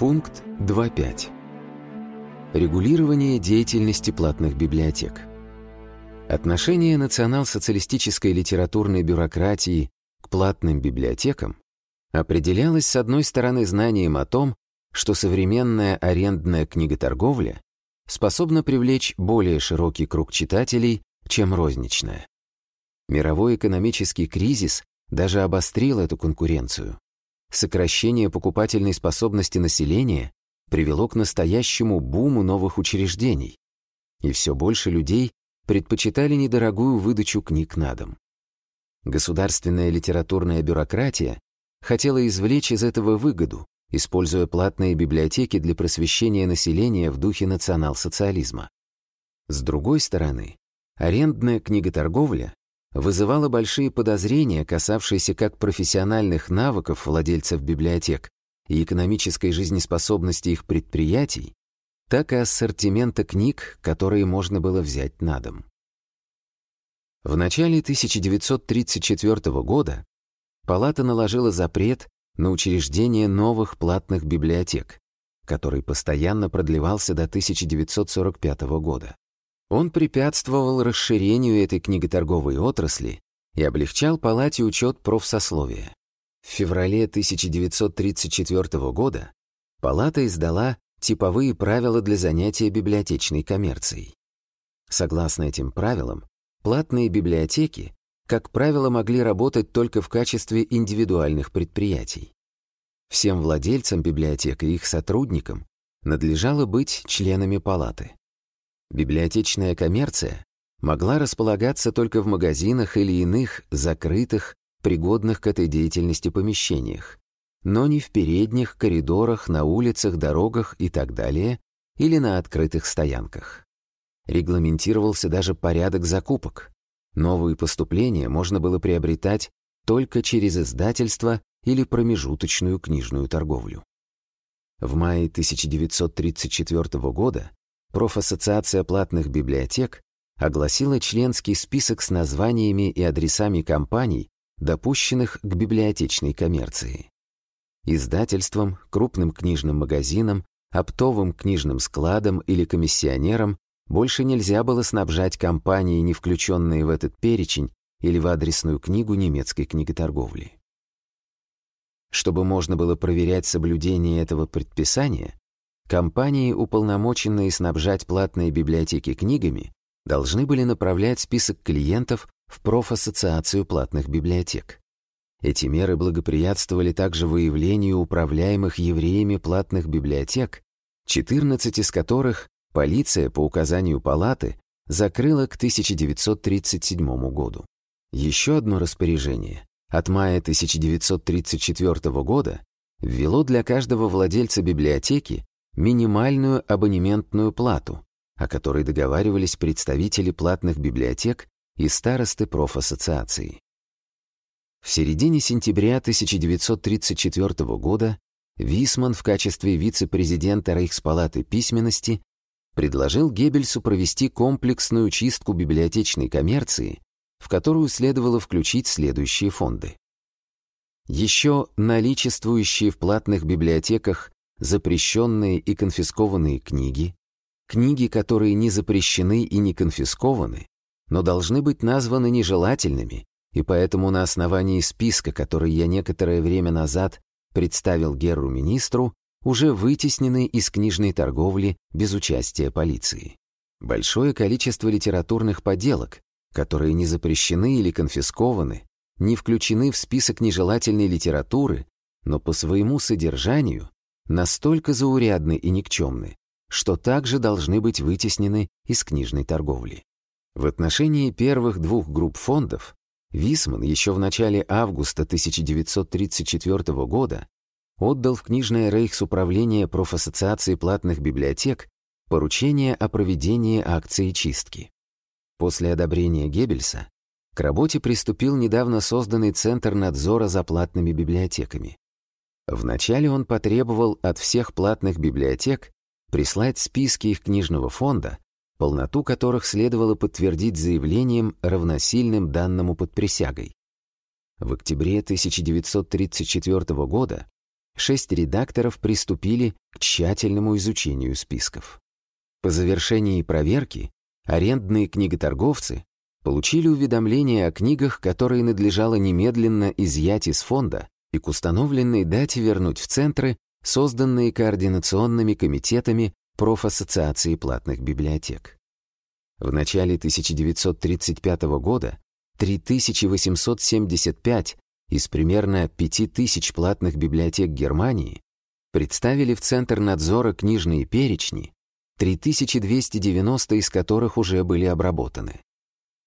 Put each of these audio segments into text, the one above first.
Пункт 2.5. Регулирование деятельности платных библиотек. Отношение национал-социалистической литературной бюрократии к платным библиотекам определялось с одной стороны знанием о том, что современная арендная книготорговля способна привлечь более широкий круг читателей, чем розничная. Мировой экономический кризис даже обострил эту конкуренцию. Сокращение покупательной способности населения привело к настоящему буму новых учреждений, и все больше людей предпочитали недорогую выдачу книг на дом. Государственная литературная бюрократия хотела извлечь из этого выгоду, используя платные библиотеки для просвещения населения в духе национал-социализма. С другой стороны, арендная книготорговля вызывала большие подозрения, касавшиеся как профессиональных навыков владельцев библиотек и экономической жизнеспособности их предприятий, так и ассортимента книг, которые можно было взять на дом. В начале 1934 года Палата наложила запрет на учреждение новых платных библиотек, который постоянно продлевался до 1945 года. Он препятствовал расширению этой книготорговой отрасли и облегчал Палате учет профсословия. В феврале 1934 года Палата издала типовые правила для занятия библиотечной коммерцией. Согласно этим правилам, платные библиотеки как правило, могли работать только в качестве индивидуальных предприятий. Всем владельцам библиотек и их сотрудникам надлежало быть членами палаты. Библиотечная коммерция могла располагаться только в магазинах или иных закрытых, пригодных к этой деятельности помещениях, но не в передних, коридорах, на улицах, дорогах и так далее, или на открытых стоянках. Регламентировался даже порядок закупок. Новые поступления можно было приобретать только через издательство или промежуточную книжную торговлю. В мае 1934 года Профассоциация платных библиотек огласила членский список с названиями и адресами компаний, допущенных к библиотечной коммерции. Издательствам, крупным книжным магазинам, оптовым книжным складам или комиссионерам больше нельзя было снабжать компании, не включенные в этот перечень или в адресную книгу немецкой книготорговли. Чтобы можно было проверять соблюдение этого предписания, компании, уполномоченные снабжать платные библиотеки книгами, должны были направлять список клиентов в профассоциацию платных библиотек. Эти меры благоприятствовали также выявлению управляемых евреями платных библиотек, 14 из которых Полиция по указанию палаты закрыла к 1937 году. Еще одно распоряжение от мая 1934 года ввело для каждого владельца библиотеки минимальную абонементную плату, о которой договаривались представители платных библиотек и старосты профассоциации. В середине сентября 1934 года Висман в качестве вице-президента Рейхспалаты письменности предложил Геббельсу провести комплексную чистку библиотечной коммерции, в которую следовало включить следующие фонды. Еще наличествующие в платных библиотеках запрещенные и конфискованные книги, книги, которые не запрещены и не конфискованы, но должны быть названы нежелательными, и поэтому на основании списка, который я некоторое время назад представил Герру-министру, уже вытеснены из книжной торговли без участия полиции. Большое количество литературных поделок, которые не запрещены или конфискованы, не включены в список нежелательной литературы, но по своему содержанию настолько заурядны и никчемны, что также должны быть вытеснены из книжной торговли. В отношении первых двух групп фондов Висман еще в начале августа 1934 года отдал в книжное рейхсуправление профассоциации платных библиотек поручение о проведении акции чистки. После одобрения Геббельса к работе приступил недавно созданный Центр надзора за платными библиотеками. Вначале он потребовал от всех платных библиотек прислать списки их книжного фонда, полноту которых следовало подтвердить заявлением, равносильным данному под присягой. В октябре 1934 года шесть редакторов приступили к тщательному изучению списков. По завершении проверки арендные книготорговцы получили уведомление о книгах, которые надлежало немедленно изъять из фонда и к установленной дате вернуть в центры, созданные координационными комитетами профассоциации платных библиотек. В начале 1935 года 3875 из примерно 5000 платных библиотек Германии представили в Центр надзора книжные перечни, 3290 из которых уже были обработаны.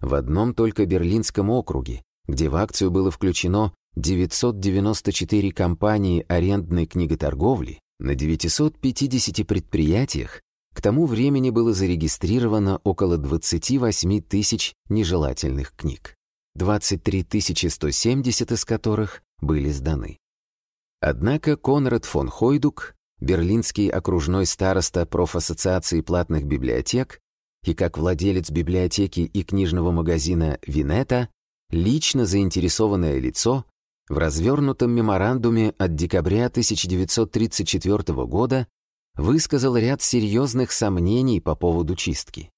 В одном только Берлинском округе, где в акцию было включено 994 компании арендной книготорговли, на 950 предприятиях к тому времени было зарегистрировано около 28 тысяч нежелательных книг, 23 170 из которых были сданы. Однако Конрад фон Хойдук, берлинский окружной староста профассоциации платных библиотек и как владелец библиотеки и книжного магазина «Винета», лично заинтересованное лицо, в развернутом меморандуме от декабря 1934 года высказал ряд серьезных сомнений по поводу чистки.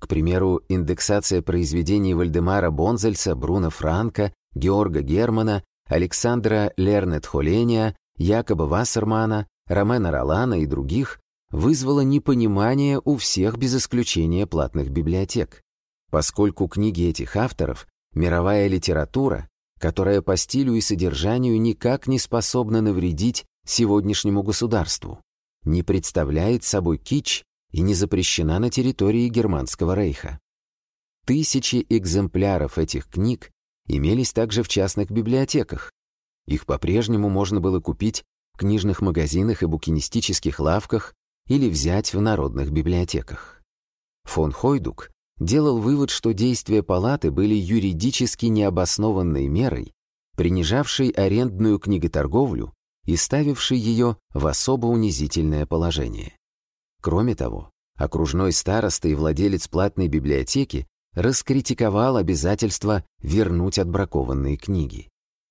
К примеру, индексация произведений Вальдемара Бонзельса, Бруно Франка, Георга Германа, Александра Лернет-Холения, Якоба Вассермана, Ромена Ролана и других вызвала непонимание у всех без исключения платных библиотек, поскольку книги этих авторов — мировая литература, которая по стилю и содержанию никак не способна навредить сегодняшнему государству не представляет собой кич и не запрещена на территории Германского рейха. Тысячи экземпляров этих книг имелись также в частных библиотеках. Их по-прежнему можно было купить в книжных магазинах и букинистических лавках или взять в народных библиотеках. Фон Хойдук делал вывод, что действия палаты были юридически необоснованной мерой, принижавшей арендную книготорговлю и ставивший ее в особо унизительное положение. Кроме того, окружной староста и владелец платной библиотеки раскритиковал обязательство вернуть отбракованные книги.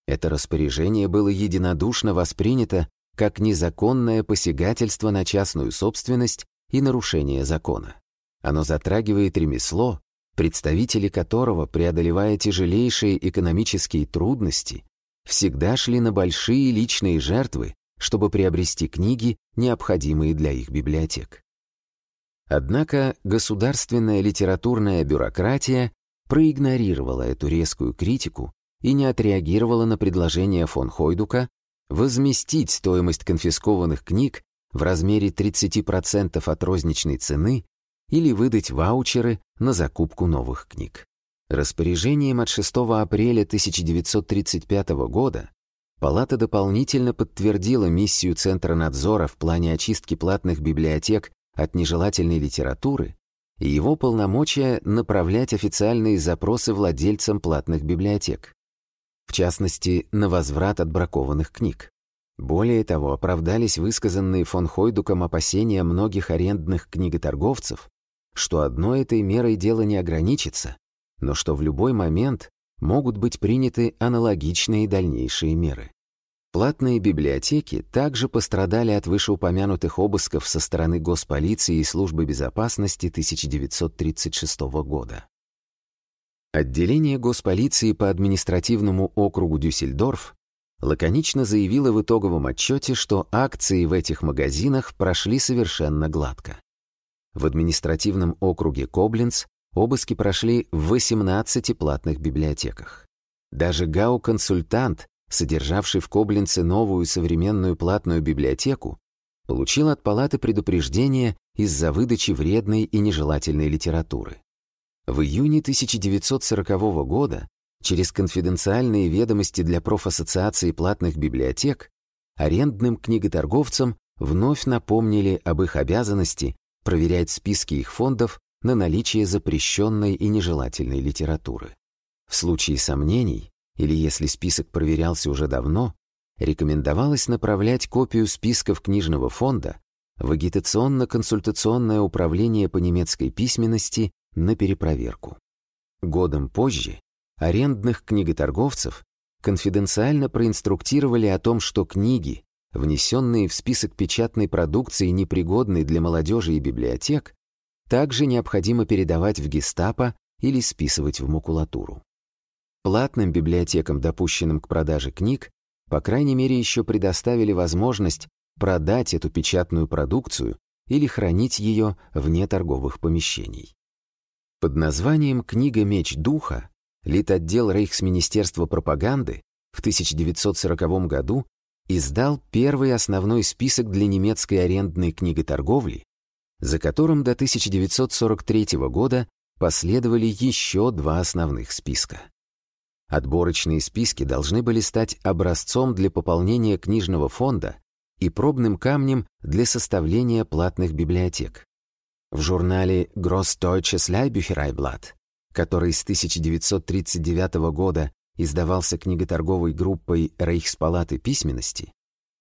Это распоряжение было единодушно воспринято как незаконное посягательство на частную собственность и нарушение закона. Оно затрагивает ремесло, представители которого, преодолевая тяжелейшие экономические трудности, всегда шли на большие личные жертвы, чтобы приобрести книги, необходимые для их библиотек. Однако государственная литературная бюрократия проигнорировала эту резкую критику и не отреагировала на предложение фон Хойдука возместить стоимость конфискованных книг в размере 30% от розничной цены или выдать ваучеры на закупку новых книг. Распоряжением от 6 апреля 1935 года Палата дополнительно подтвердила миссию Центра надзора в плане очистки платных библиотек от нежелательной литературы и его полномочия направлять официальные запросы владельцам платных библиотек, в частности, на возврат отбракованных книг. Более того, оправдались высказанные фон Хойдуком опасения многих арендных книготорговцев, что одной этой мерой дело не ограничится, но что в любой момент могут быть приняты аналогичные дальнейшие меры. Платные библиотеки также пострадали от вышеупомянутых обысков со стороны Госполиции и Службы безопасности 1936 года. Отделение Госполиции по административному округу Дюссельдорф лаконично заявило в итоговом отчете, что акции в этих магазинах прошли совершенно гладко. В административном округе Коблинц Обыски прошли в 18 платных библиотеках. Даже ГАУ-консультант, содержавший в Коблинце новую современную платную библиотеку, получил от палаты предупреждение из-за выдачи вредной и нежелательной литературы. В июне 1940 года через конфиденциальные ведомости для профассоциации платных библиотек арендным книготорговцам вновь напомнили об их обязанности проверять списки их фондов на наличие запрещенной и нежелательной литературы. В случае сомнений, или если список проверялся уже давно, рекомендовалось направлять копию списков книжного фонда в агитационно-консультационное управление по немецкой письменности на перепроверку. Годом позже арендных книготорговцев конфиденциально проинструктировали о том, что книги, внесенные в список печатной продукции, непригодной для молодежи и библиотек, также необходимо передавать в гестапо или списывать в макулатуру. Платным библиотекам, допущенным к продаже книг, по крайней мере, еще предоставили возможность продать эту печатную продукцию или хранить ее вне торговых помещений. Под названием «Книга Меч Духа» Литотдел Рейхсминистерства пропаганды в 1940 году издал первый основной список для немецкой арендной книготорговли, за которым до 1943 года последовали еще два основных списка. Отборочные списки должны были стать образцом для пополнения книжного фонда и пробным камнем для составления платных библиотек. В журнале Grossdeutsches Leihbüchereiblatt, который с 1939 года издавался книготорговой группой Рейхспалаты письменности,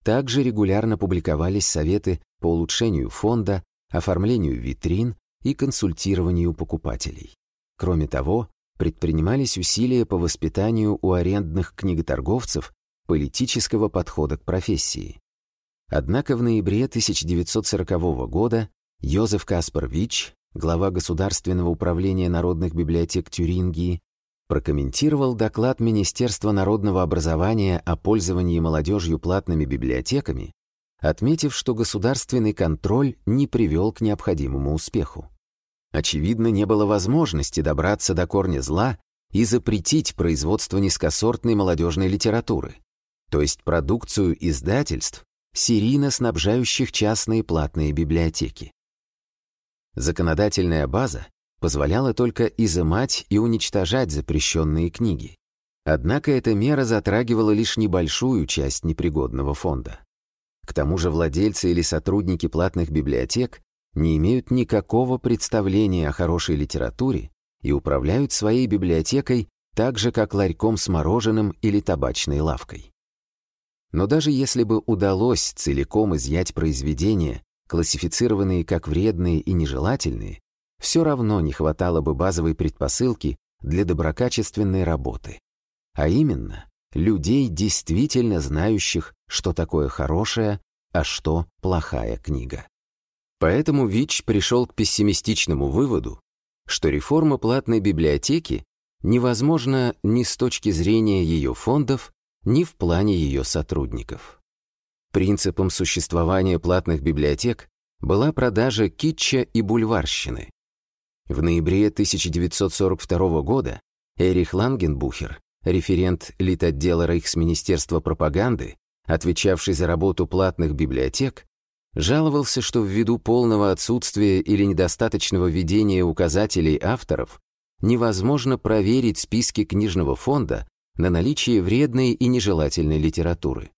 также регулярно публиковались советы по улучшению фонда, оформлению витрин и консультированию покупателей. Кроме того, предпринимались усилия по воспитанию у арендных книготорговцев политического подхода к профессии. Однако в ноябре 1940 года Йозеф Каспар Вич, глава Государственного управления народных библиотек Тюрингии, прокомментировал доклад Министерства народного образования о пользовании молодежью платными библиотеками, отметив, что государственный контроль не привел к необходимому успеху. Очевидно, не было возможности добраться до корня зла и запретить производство низкосортной молодежной литературы, то есть продукцию издательств, серийно снабжающих частные платные библиотеки. Законодательная база позволяла только изымать и уничтожать запрещенные книги. Однако эта мера затрагивала лишь небольшую часть непригодного фонда. К тому же владельцы или сотрудники платных библиотек не имеют никакого представления о хорошей литературе и управляют своей библиотекой так же, как ларьком с мороженым или табачной лавкой. Но даже если бы удалось целиком изъять произведения, классифицированные как вредные и нежелательные, все равно не хватало бы базовой предпосылки для доброкачественной работы. А именно, людей, действительно знающих, что такое хорошая, а что плохая книга. Поэтому ВИЧ пришел к пессимистичному выводу, что реформа платной библиотеки невозможна ни с точки зрения ее фондов, ни в плане ее сотрудников. Принципом существования платных библиотек была продажа китча и бульварщины. В ноябре 1942 года Эрих Лангенбухер, референт Литотдела Рейхсминистерства пропаганды, отвечавший за работу платных библиотек, жаловался, что ввиду полного отсутствия или недостаточного ведения указателей авторов невозможно проверить списки книжного фонда на наличие вредной и нежелательной литературы.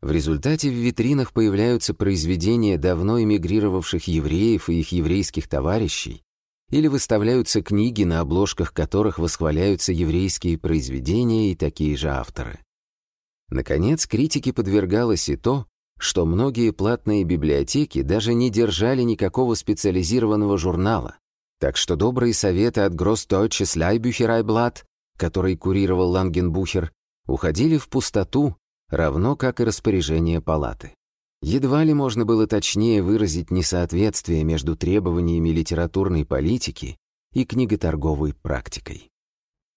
В результате в витринах появляются произведения давно эмигрировавших евреев и их еврейских товарищей, или выставляются книги, на обложках которых восхваляются еврейские произведения и такие же авторы. Наконец, критике подвергалось и то, что многие платные библиотеки даже не держали никакого специализированного журнала, так что добрые советы от Grossdeutsches Leihbüchereiblatt, который курировал Лангенбухер, уходили в пустоту, равно как и распоряжение палаты. Едва ли можно было точнее выразить несоответствие между требованиями литературной политики и книготорговой практикой.